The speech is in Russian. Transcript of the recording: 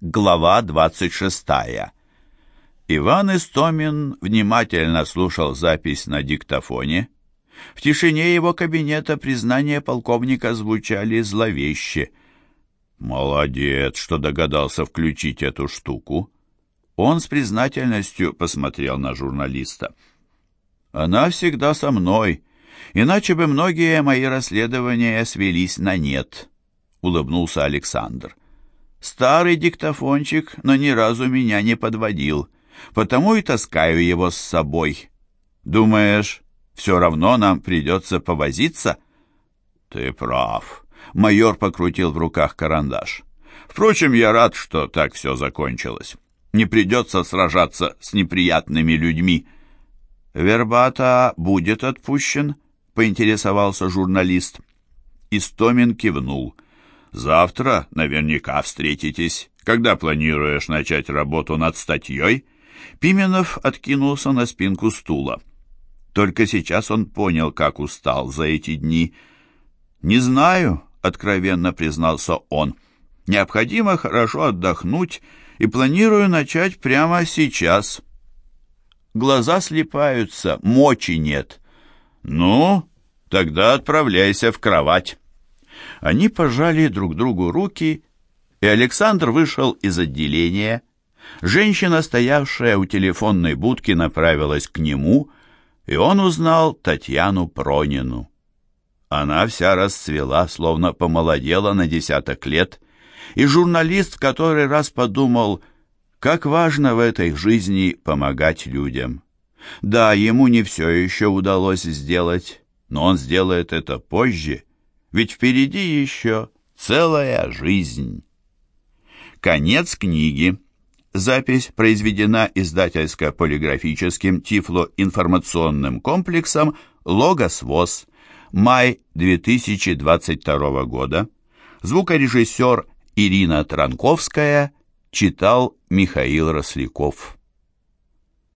Глава 26. Иван Истомин внимательно слушал запись на диктофоне. В тишине его кабинета признания полковника звучали зловеще. «Молодец, что догадался включить эту штуку». Он с признательностью посмотрел на журналиста. «Она всегда со мной, иначе бы многие мои расследования свелись на нет», — улыбнулся Александр. Старый диктофончик, но ни разу меня не подводил, потому и таскаю его с собой. Думаешь, все равно нам придется повозиться? Ты прав. Майор покрутил в руках карандаш. Впрочем, я рад, что так все закончилось. Не придется сражаться с неприятными людьми. Вербата будет отпущен? Поинтересовался журналист. Истомин кивнул. — Завтра наверняка встретитесь. Когда планируешь начать работу над статьей?» Пименов откинулся на спинку стула. Только сейчас он понял, как устал за эти дни. «Не знаю», — откровенно признался он. «Необходимо хорошо отдохнуть и планирую начать прямо сейчас». Глаза слепаются, мочи нет. «Ну, тогда отправляйся в кровать». Они пожали друг другу руки, и Александр вышел из отделения. Женщина, стоявшая у телефонной будки, направилась к нему, и он узнал Татьяну Пронину. Она вся расцвела, словно помолодела на десяток лет, и журналист в который раз подумал, как важно в этой жизни помогать людям. Да, ему не все еще удалось сделать, но он сделает это позже, ведь впереди еще целая жизнь. Конец книги. Запись произведена издательско-полиграфическим тифлоинформационным комплексом «Логос ВОЗ». Май 2022 года. Звукорежиссер Ирина Транковская читал Михаил Росляков.